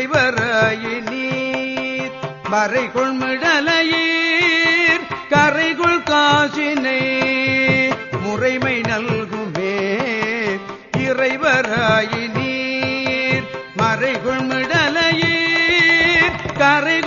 இறைவராயினீர் மறைகொள் மிடலையீர் கரைகொள் காசினை முறைமை நல்குமே இறைவராயினீர். மறைகொள் மிடலையீர் கரை